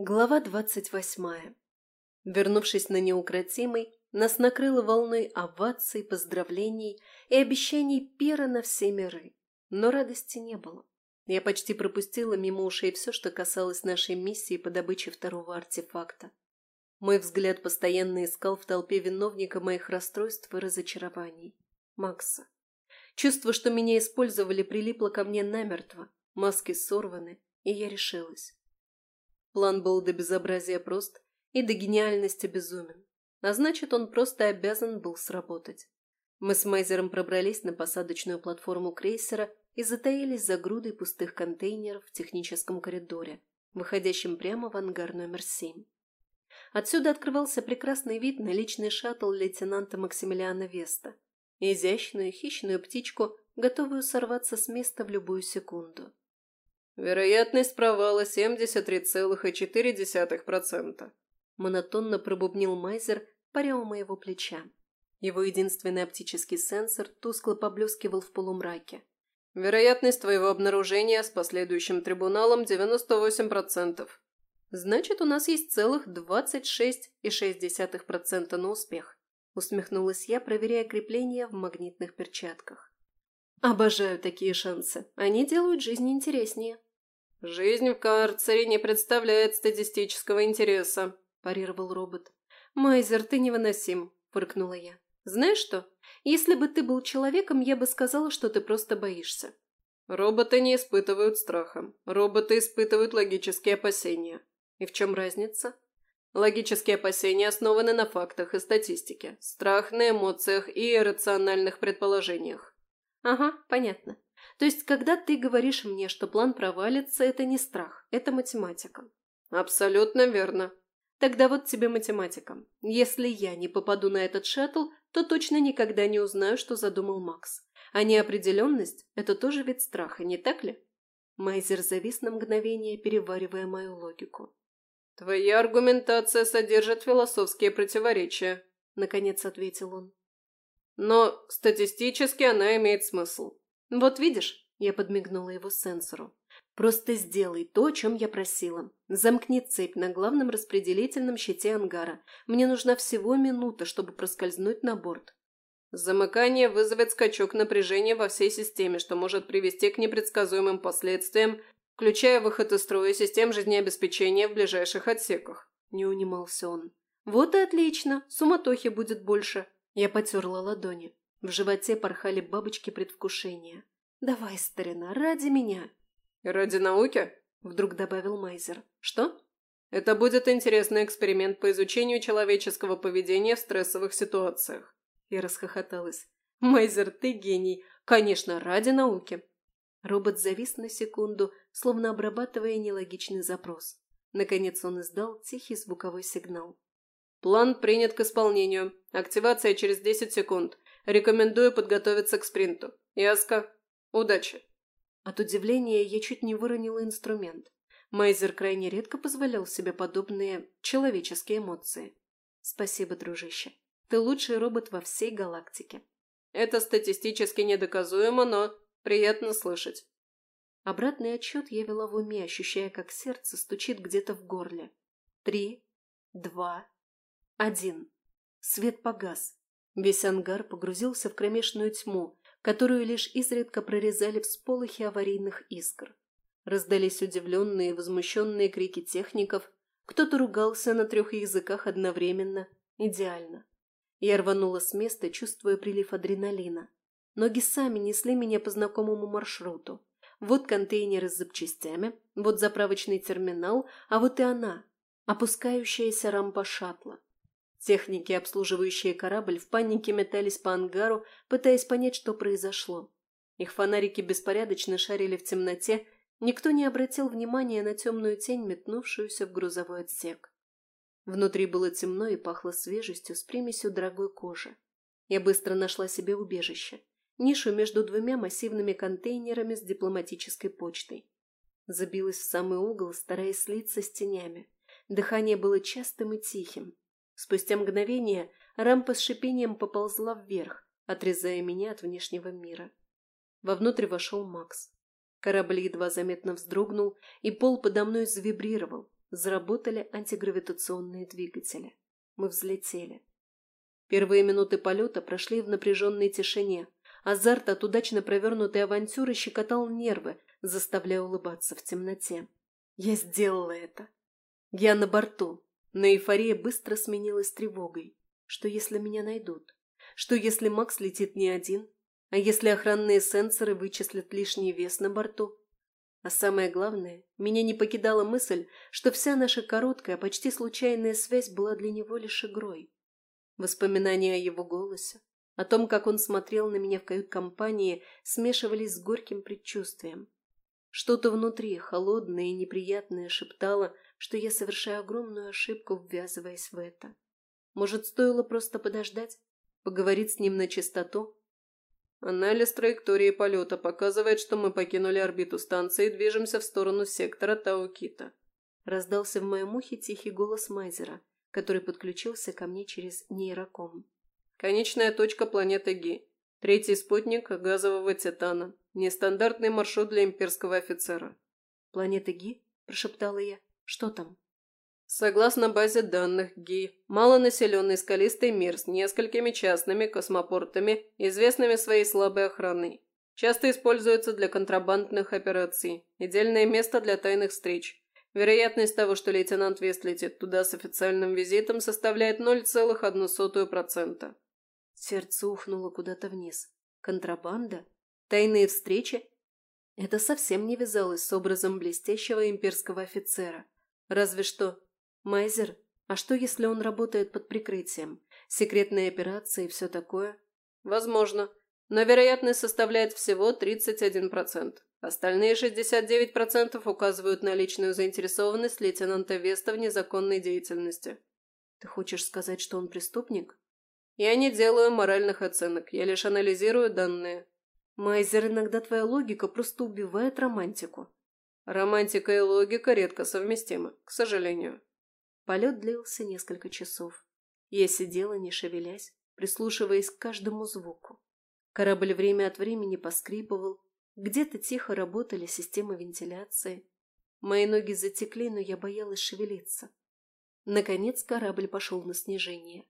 Глава двадцать восьмая. Вернувшись на неукротимый, нас накрыло волной оваций, поздравлений и обещаний пера на все миры. Но радости не было. Я почти пропустила мимо ушей все, что касалось нашей миссии по добыче второго артефакта. Мой взгляд постоянно искал в толпе виновника моих расстройств и разочарований. Макса. Чувство, что меня использовали, прилипло ко мне намертво. Маски сорваны, и я решилась. План был до безобразия прост и до гениальности безумен. А значит, он просто обязан был сработать. Мы с Майзером пробрались на посадочную платформу крейсера и затаились за грудой пустых контейнеров в техническом коридоре, выходящем прямо в ангар номер семь. Отсюда открывался прекрасный вид на личный шаттл лейтенанта Максимилиана Веста. Изящную хищную птичку, готовую сорваться с места в любую секунду. «Вероятность провала 73,4%. Монотонно пробубнил Майзер, паря у моего плеча. Его единственный оптический сенсор тускло поблескивал в полумраке. «Вероятность твоего обнаружения с последующим трибуналом 98%. Значит, у нас есть целых 26,6% на успех», усмехнулась я, проверяя крепление в магнитных перчатках. «Обожаю такие шансы. Они делают жизнь интереснее». «Жизнь в карцере не представляет статистического интереса», – парировал робот. «Майзер, ты невыносим», – фыркнула я. «Знаешь что? Если бы ты был человеком, я бы сказала, что ты просто боишься». «Роботы не испытывают страха. Роботы испытывают логические опасения. И в чем разница?» Логические опасения основаны на фактах и статистике, страх на эмоциях и иррациональных предположениях. Ага, понятно. То есть, когда ты говоришь мне, что план провалится, это не страх, это математика. Абсолютно верно. Тогда вот тебе математика. Если я не попаду на этот шаттл, то точно никогда не узнаю, что задумал Макс. А неопределенность – это тоже вид страха, не так ли? Майзер завис на мгновение, переваривая мою логику. «Твоя аргументация содержит философские противоречия», – наконец ответил он. «Но статистически она имеет смысл. «Вот видишь?» – я подмигнула его сенсору. «Просто сделай то, о чем я просила. Замкни цепь на главном распределительном щите ангара. Мне нужна всего минута, чтобы проскользнуть на борт». Замыкание вызовет скачок напряжения во всей системе, что может привести к непредсказуемым последствиям, включая выход из строя систем жизнеобеспечения в ближайших отсеках. Не унимался он. «Вот и отлично, суматохи будет больше». Я потерла ладони. В животе порхали бабочки предвкушения. «Давай, старина, ради меня!» «Ради науки?» – вдруг добавил Майзер. «Что?» «Это будет интересный эксперимент по изучению человеческого поведения в стрессовых ситуациях». Я расхохоталась. «Майзер, ты гений! Конечно, ради науки!» Робот завис на секунду, словно обрабатывая нелогичный запрос. Наконец он издал тихий звуковой сигнал. «План принят к исполнению. Активация через 10 секунд. Рекомендую подготовиться к спринту. Яска, удачи!» От удивления я чуть не выронила инструмент. Майзер крайне редко позволял себе подобные человеческие эмоции. «Спасибо, дружище. Ты лучший робот во всей галактике». «Это статистически недоказуемо, но приятно слышать». Обратный отчет я вела в уме, ощущая, как сердце стучит где-то в горле. Три, два, один. Свет погас. Весь ангар погрузился в кромешную тьму, которую лишь изредка прорезали всполохи аварийных искр. Раздались удивленные и возмущенные крики техников, кто-то ругался на трех языках одновременно. Идеально. Я рванула с места, чувствуя прилив адреналина. Ноги сами несли меня по знакомому маршруту. Вот контейнеры с запчастями, вот заправочный терминал, а вот и она, опускающаяся рампа шаттла. Техники, обслуживающие корабль, в панике метались по ангару, пытаясь понять, что произошло. Их фонарики беспорядочно шарили в темноте, никто не обратил внимания на темную тень, метнувшуюся в грузовой отсек. Внутри было темно и пахло свежестью с примесью дорогой кожи. Я быстро нашла себе убежище, нишу между двумя массивными контейнерами с дипломатической почтой. Забилась в самый угол, стараясь слиться с тенями. Дыхание было частым и тихим, Спустя мгновение рампа с шипением поползла вверх, отрезая меня от внешнего мира. Вовнутрь вошел Макс. Корабль едва заметно вздрогнул, и пол подо мной завибрировал. Заработали антигравитационные двигатели. Мы взлетели. Первые минуты полета прошли в напряженной тишине. Азарт от удачно провернутой авантюры щекотал нервы, заставляя улыбаться в темноте. Я сделала это. Я на борту. Но эйфория быстро сменилась тревогой. Что если меня найдут? Что если Макс летит не один? А если охранные сенсоры вычислят лишний вес на борту? А самое главное, меня не покидала мысль, что вся наша короткая, почти случайная связь была для него лишь игрой. Воспоминания о его голосе, о том, как он смотрел на меня в кают-компании, смешивались с горьким предчувствием. Что-то внутри, холодное и неприятное, шептало, что я совершаю огромную ошибку, ввязываясь в это. Может, стоило просто подождать, поговорить с ним на чистоту, Анализ траектории полета показывает, что мы покинули орбиту станции и движемся в сторону сектора Таукита. Раздался в моем ухе тихий голос Майзера, который подключился ко мне через нейроком. Конечная точка планеты Ги. Третий спутник газового титана. Нестандартный маршрут для имперского офицера. «Планета Ги?» – прошептала я. «Что там?» Согласно базе данных ГИ, малонаселенный скалистый мир с несколькими частными космопортами, известными своей слабой охраной. Часто используется для контрабандных операций. Идеальное место для тайных встреч. Вероятность того, что лейтенант Вест летит туда с официальным визитом, составляет 0,01%. Сердце ухнуло куда-то вниз. Контрабанда? Тайные встречи? Это совсем не вязалось с образом блестящего имперского офицера. Разве что Майзер, а что, если он работает под прикрытием? Секретные операции и все такое? Возможно. Но вероятность составляет всего 31%. Остальные 69% указывают на личную заинтересованность лейтенанта Веста в незаконной деятельности. Ты хочешь сказать, что он преступник? Я не делаю моральных оценок, я лишь анализирую данные. Майзер, иногда твоя логика просто убивает романтику. Романтика и логика редко совместимы, к сожалению. Полет длился несколько часов. Я сидела, не шевелясь, прислушиваясь к каждому звуку. Корабль время от времени поскрипывал, где-то тихо работали системы вентиляции. Мои ноги затекли, но я боялась шевелиться. Наконец корабль пошел на снижение.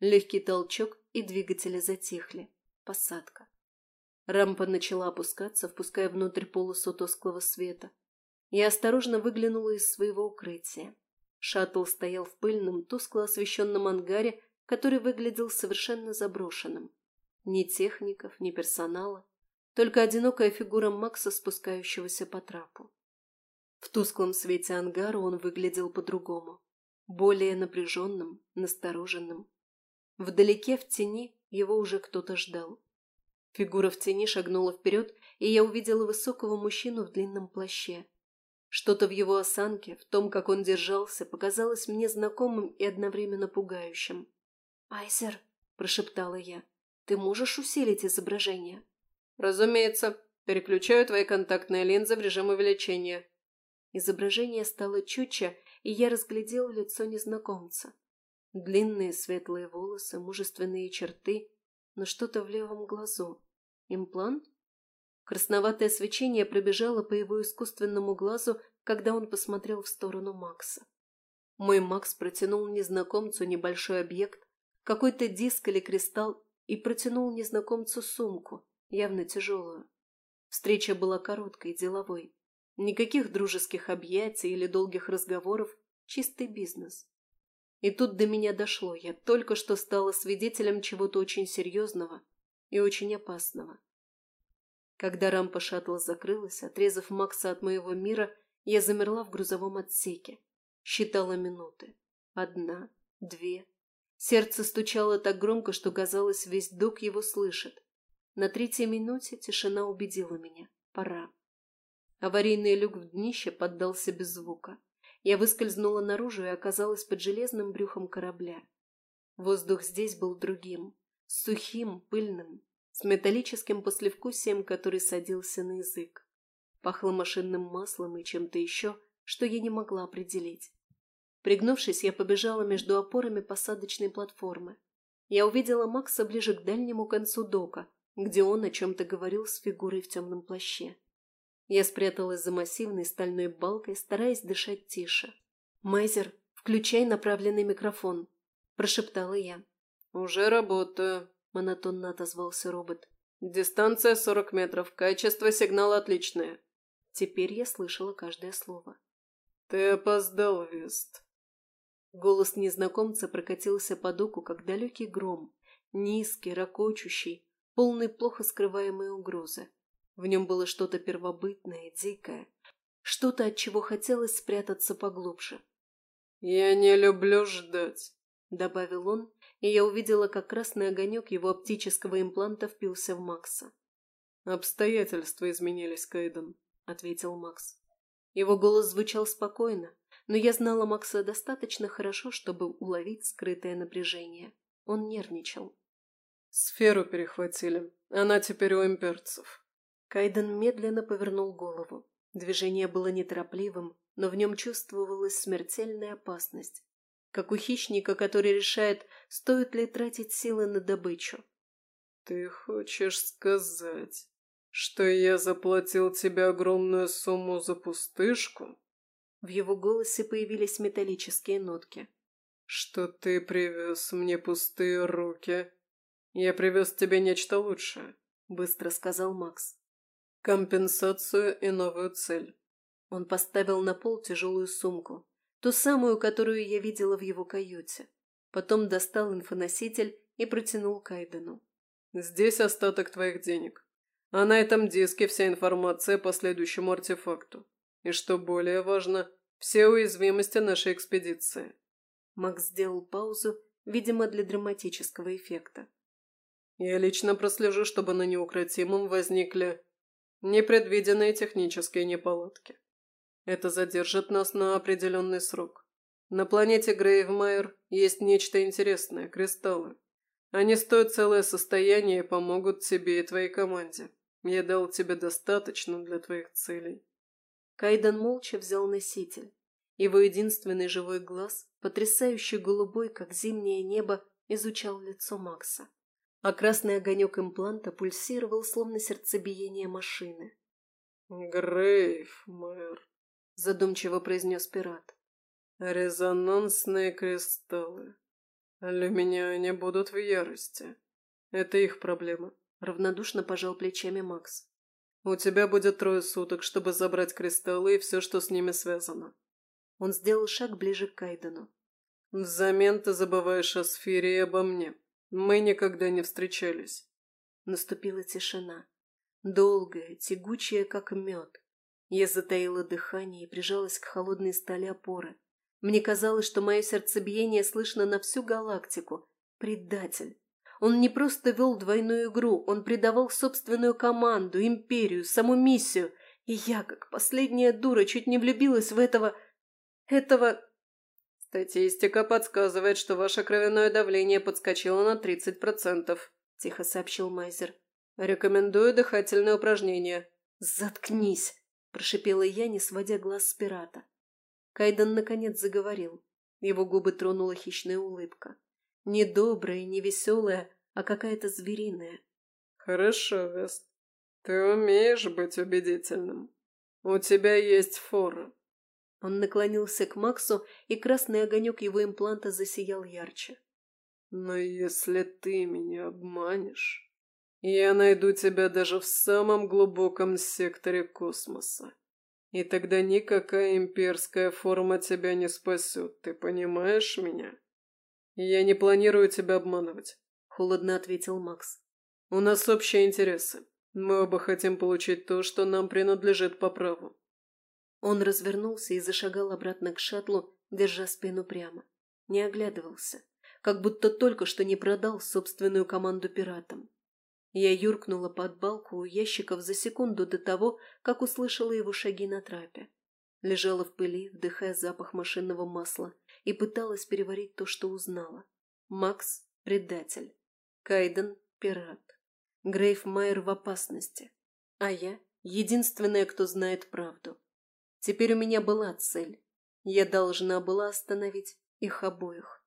Легкий толчок, и двигатели затихли. Посадка. Рампа начала опускаться, впуская внутрь полосу тусклого света. Я осторожно выглянула из своего укрытия. Шаттл стоял в пыльном, тускло освещенном ангаре, который выглядел совершенно заброшенным. Ни техников, ни персонала, только одинокая фигура Макса, спускающегося по трапу. В тусклом свете ангара он выглядел по-другому, более напряженным, настороженным. Вдалеке, в тени, его уже кто-то ждал. Фигура в тени шагнула вперед, и я увидела высокого мужчину в длинном плаще. Что-то в его осанке, в том, как он держался, показалось мне знакомым и одновременно пугающим. «Айзер», – прошептала я, – «ты можешь усилить изображение?» «Разумеется. Переключаю твои контактные линзы в режим увеличения». Изображение стало чутче, и я разглядела лицо незнакомца. Длинные светлые волосы, мужественные черты, но что-то в левом глазу. Имплант? Красноватое свечение пробежало по его искусственному глазу, когда он посмотрел в сторону Макса. Мой Макс протянул незнакомцу небольшой объект, какой-то диск или кристалл, и протянул незнакомцу сумку, явно тяжелую. Встреча была короткой, деловой. Никаких дружеских объятий или долгих разговоров, чистый бизнес. И тут до меня дошло, я только что стала свидетелем чего-то очень серьезного и очень опасного. Когда рампа шаттла закрылась, отрезав Макса от моего мира, я замерла в грузовом отсеке. Считала минуты. Одна, две. Сердце стучало так громко, что, казалось, весь док его слышит. На третьей минуте тишина убедила меня. Пора. Аварийный люк в днище поддался без звука. Я выскользнула наружу и оказалась под железным брюхом корабля. Воздух здесь был другим, сухим, пыльным, с металлическим послевкусием, который садился на язык. Пахло машинным маслом и чем-то еще, что я не могла определить. Пригнувшись, я побежала между опорами посадочной платформы. Я увидела Макса ближе к дальнему концу дока, где он о чем-то говорил с фигурой в темном плаще. Я спряталась за массивной стальной балкой, стараясь дышать тише. «Майзер, включай направленный микрофон», – прошептала я. «Уже работаю», – монотонно отозвался робот. «Дистанция сорок метров, качество сигнала отличное». Теперь я слышала каждое слово. «Ты опоздал, Вест». Голос незнакомца прокатился по дуку, как далекий гром, низкий, ракочущий, полный плохо скрываемой угрозы. В нем было что-то первобытное, дикое, что-то, от чего хотелось спрятаться поглубже. «Я не люблю ждать», — добавил он, и я увидела, как красный огонек его оптического импланта впился в Макса. «Обстоятельства изменились, Кайден», — ответил Макс. Его голос звучал спокойно, но я знала Макса достаточно хорошо, чтобы уловить скрытое напряжение. Он нервничал. «Сферу перехватили. Она теперь у имперцев». Кайден медленно повернул голову. Движение было неторопливым, но в нем чувствовалась смертельная опасность. Как у хищника, который решает, стоит ли тратить силы на добычу. «Ты хочешь сказать, что я заплатил тебе огромную сумму за пустышку?» В его голосе появились металлические нотки. «Что ты привез мне пустые руки? Я привез тебе нечто лучшее», — быстро сказал Макс. «Компенсацию и новую цель». Он поставил на пол тяжелую сумку, ту самую, которую я видела в его каюте. Потом достал инфоноситель и протянул Кайдену. «Здесь остаток твоих денег. А на этом диске вся информация по следующему артефакту. И что более важно, все уязвимости нашей экспедиции. Макс сделал паузу, видимо, для драматического эффекта. Я лично прослежу, чтобы на неукротимом возникли непредвиденные технические неполадки. Это задержит нас на определенный срок. На планете Грейвмайер есть нечто интересное – кристаллы. Они стоят целое состояние и помогут тебе и твоей команде. Я дал тебе достаточно для твоих целей. Кайден молча взял носитель. Его единственный живой глаз, потрясающе голубой, как зимнее небо, изучал лицо Макса. А красный огонек импланта пульсировал, словно сердцебиение машины. «Грейв, мэр», — задумчиво произнес пират. «Резонансные кристаллы. Для меня они будут в ярости. Это их проблема», — равнодушно пожал плечами Макс. «У тебя будет трое суток, чтобы забрать кристаллы и все, что с ними связано». Он сделал шаг ближе к Кайдену. «Взамен ты забываешь о сфере и обо мне. Мы никогда не встречались». Наступила тишина. Долгая, тягучая, как мед. Я затаила дыхание и прижалась к холодной стали опоры. Мне казалось, что мое сердцебиение слышно на всю галактику. Предатель. Он не просто вел двойную игру, он предавал собственную команду, империю, саму миссию. И я, как последняя дура, чуть не влюбилась в этого... этого... «Статистика подсказывает, что ваше кровяное давление подскочило на 30%, – тихо сообщил Майзер. «Рекомендую дыхательные упражнения». «Заткнись!» – прошипела я, не сводя глаз с пирата. Кайден наконец заговорил. Его губы тронула хищная улыбка. Не добрая, не веселая, а какая-то звериная. «Хорошо, Вест. Ты умеешь быть убедительным. У тебя есть фора». Он наклонился к Максу, и красный огонек его импланта засиял ярче. «Но если ты меня обманешь, я найду тебя даже в самом глубоком секторе космоса. И тогда никакая имперская форма тебя не спасет, ты понимаешь меня?» «Я не планирую тебя обманывать», — холодно ответил Макс. «У нас общие интересы. Мы оба хотим получить то, что нам принадлежит по праву». Он развернулся и зашагал обратно к шаттлу, держа спину прямо. Не оглядывался, как будто только что не продал собственную команду пиратам. Я юркнула под балку у ящиков за секунду до того, как услышала его шаги на трапе. Лежала в пыли, вдыхая запах машинного масла, и пыталась переварить то, что узнала. Макс – предатель. Кайден – пират. Грейв Майер в опасности. А я – единственная, кто знает правду. Теперь у меня была цель. Я должна была остановить их обоих.